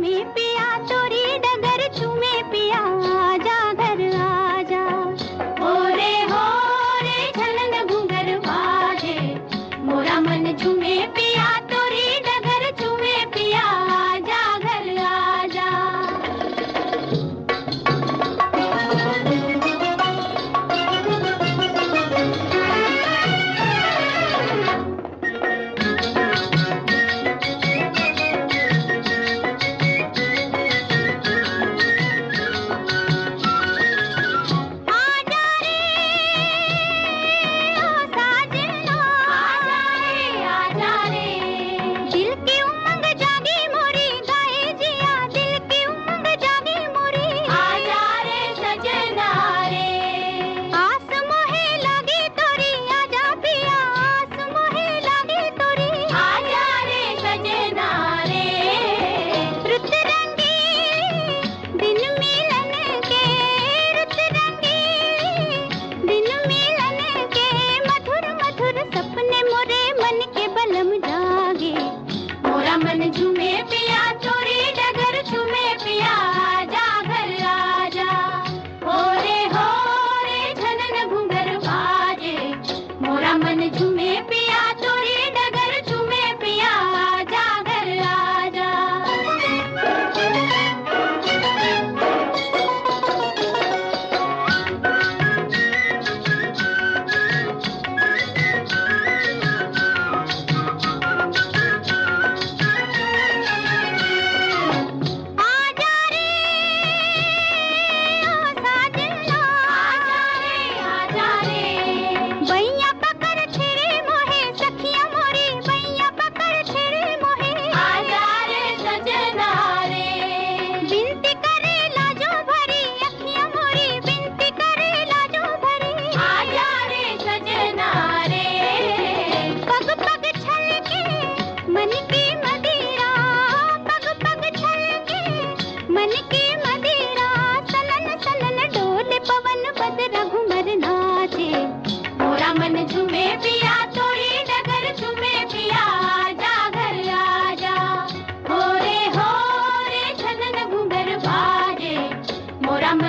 me be तुम्हें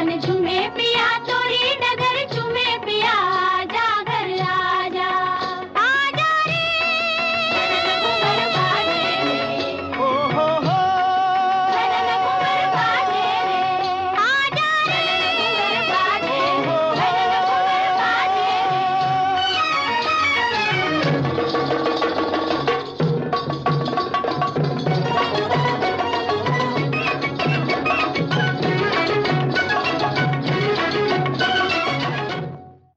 मन झूमे पिया चोरी नगर झूमे पिया।